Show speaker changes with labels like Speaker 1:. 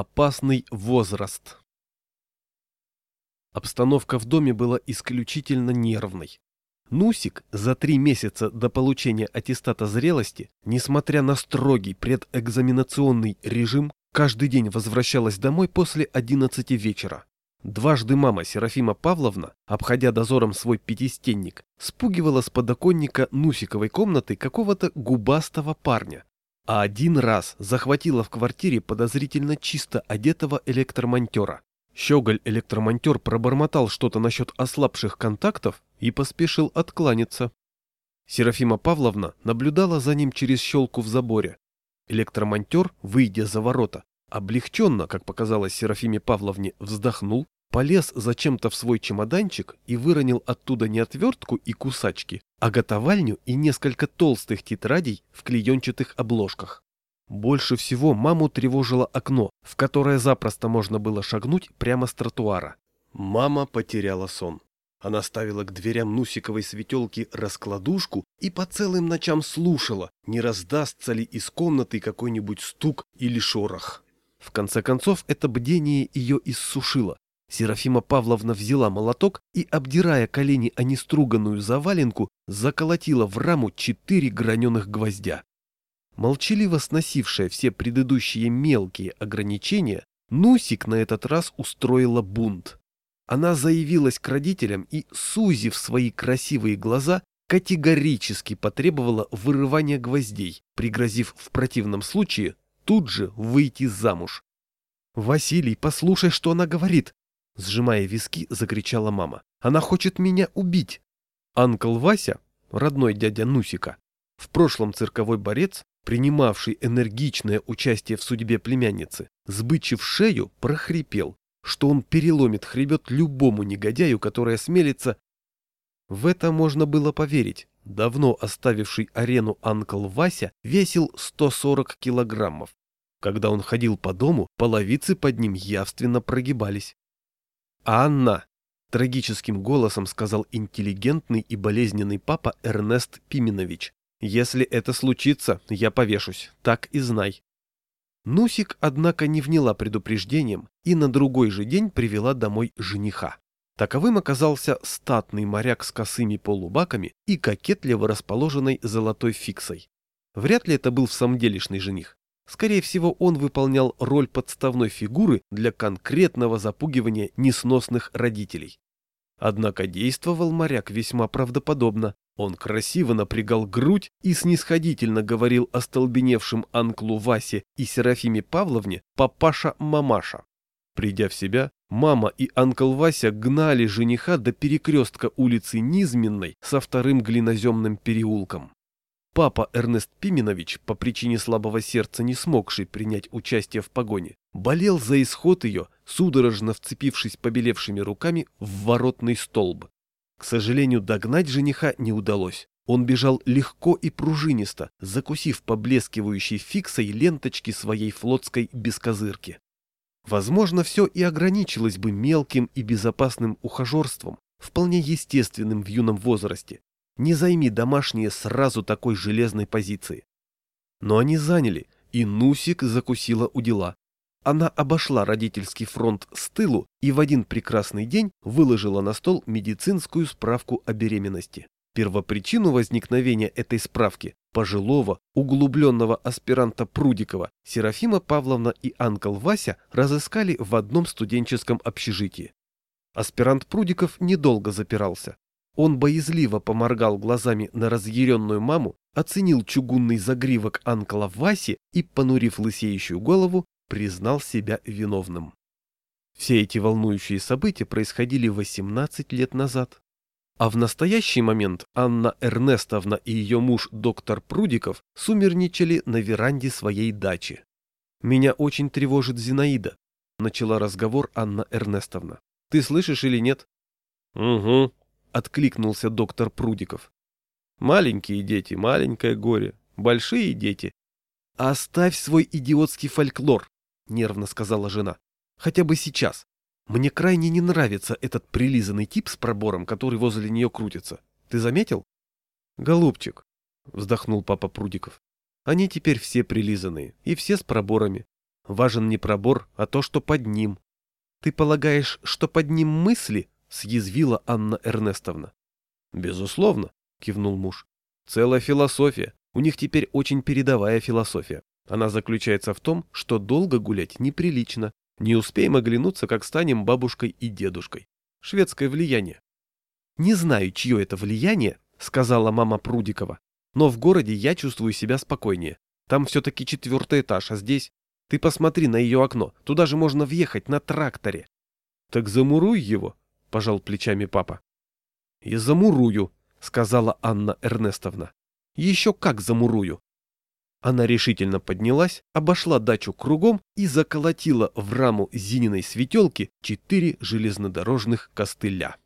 Speaker 1: Опасный возраст. Обстановка в доме была исключительно нервной. Нусик за три месяца до получения аттестата зрелости, несмотря на строгий предэкзаменационный режим, каждый день возвращалась домой после 11 вечера. Дважды мама Серафима Павловна, обходя дозором свой пятистенник, спугивала с подоконника Нусиковой комнаты какого-то губастого парня, а один раз захватила в квартире подозрительно чисто одетого электромонтера. Щеголь-электромонтер пробормотал что-то насчет ослабших контактов и поспешил откланяться. Серафима Павловна наблюдала за ним через щелку в заборе. Электромонтер, выйдя за ворота, облегченно, как показалось Серафиме Павловне, вздохнул, полез зачем-то в свой чемоданчик и выронил оттуда не отвертку и кусачки, а готовальню и несколько толстых тетрадей в клеенчатых обложках. Больше всего маму тревожило окно, в которое запросто можно было шагнуть прямо с тротуара. Мама потеряла сон. Она ставила к дверям Нусиковой светелки раскладушку и по целым ночам слушала, не раздастся ли из комнаты какой-нибудь стук или шорох. В конце концов, это бдение ее иссушило. Серафима Павловна взяла молоток и, обдирая колени о неструганную заваленку, заколотила в раму четыре граненых гвоздя. Молчаливо сносившая все предыдущие мелкие ограничения, Нусик на этот раз устроила бунт. Она заявилась к родителям и, сузив свои красивые глаза, категорически потребовала вырывания гвоздей, пригрозив в противном случае тут же выйти замуж. «Василий, послушай, что она говорит!» Сжимая виски, закричала мама. «Она хочет меня убить!» Анкл Вася, родной дядя Нусика, в прошлом цирковой борец, принимавший энергичное участие в судьбе племянницы, сбычив шею, прохрипел, что он переломит хребет любому негодяю, который осмелится... В это можно было поверить. Давно оставивший арену Анкл Вася весил 140 килограммов. Когда он ходил по дому, половицы под ним явственно прогибались. «Анна!» — трагическим голосом сказал интеллигентный и болезненный папа Эрнест Пименович. Если это случится, я повешусь, так и знай. Нусик, однако, не вняла предупреждением и на другой же день привела домой жениха. Таковым оказался статный моряк с косыми полубаками и кокетливо расположенной золотой фиксой. Вряд ли это был в самом делешный жених. Скорее всего, он выполнял роль подставной фигуры для конкретного запугивания несносных родителей. Однако действовал моряк весьма правдоподобно, он красиво напрягал грудь и снисходительно говорил остолбеневшим Анклу Васе и Серафиме Павловне «папаша-мамаша». Придя в себя, мама и Анкл Вася гнали жениха до перекрестка улицы Низменной со вторым глиноземным переулком. Папа Эрнест Пименович, по причине слабого сердца не смогший принять участие в погоне, болел за исход ее, судорожно вцепившись побелевшими руками в воротный столб. К сожалению, догнать жениха не удалось. Он бежал легко и пружинисто, закусив поблескивающей фиксой ленточки своей флотской бескозырки. Возможно, все и ограничилось бы мелким и безопасным ухажерством, вполне естественным в юном возрасте. Не займи домашние сразу такой железной позиции. Но они заняли, и Нусик закусила у дела. Она обошла родительский фронт с тылу и в один прекрасный день выложила на стол медицинскую справку о беременности. Первопричину возникновения этой справки пожилого, углубленного аспиранта Прудикова Серафима Павловна и Анкл Вася разыскали в одном студенческом общежитии. Аспирант Прудиков недолго запирался. Он боязливо поморгал глазами на разъяренную маму, оценил чугунный загривок Анкла Васи и, понурив лысеющую голову, признал себя виновным. Все эти волнующие события происходили 18 лет назад. А в настоящий момент Анна Эрнестовна и ее муж доктор Прудиков сумерничали на веранде своей дачи. «Меня очень тревожит Зинаида», — начала разговор Анна Эрнестовна. «Ты слышишь или нет?» «Угу», — откликнулся доктор Прудиков. «Маленькие дети, маленькое горе. Большие дети. Оставь свой идиотский фольклор. — нервно сказала жена. «Хотя бы сейчас. Мне крайне не нравится этот прилизанный тип с пробором, который возле нее крутится. Ты заметил?» «Голубчик», — вздохнул папа Прудиков. «Они теперь все прилизанные, и все с проборами. Важен не пробор, а то, что под ним. Ты полагаешь, что под ним мысли? Съязвила Анна Эрнестовна. Безусловно, кивнул муж. Целая философия. У них теперь очень передовая философия. Она заключается в том, что долго гулять неприлично. Не успеем оглянуться, как станем бабушкой и дедушкой. Шведское влияние. Не знаю, чье это влияние, сказала мама Прудикова, но в городе я чувствую себя спокойнее. Там все-таки четвертый этаж, а здесь... Ты посмотри на ее окно, туда же можно въехать на тракторе. Так замуруй его, пожал плечами папа. И замурую, сказала Анна Эрнестовна. Еще как замурую. Она решительно поднялась, обошла дачу кругом и заколотила в раму Зининой светелки четыре железнодорожных костыля.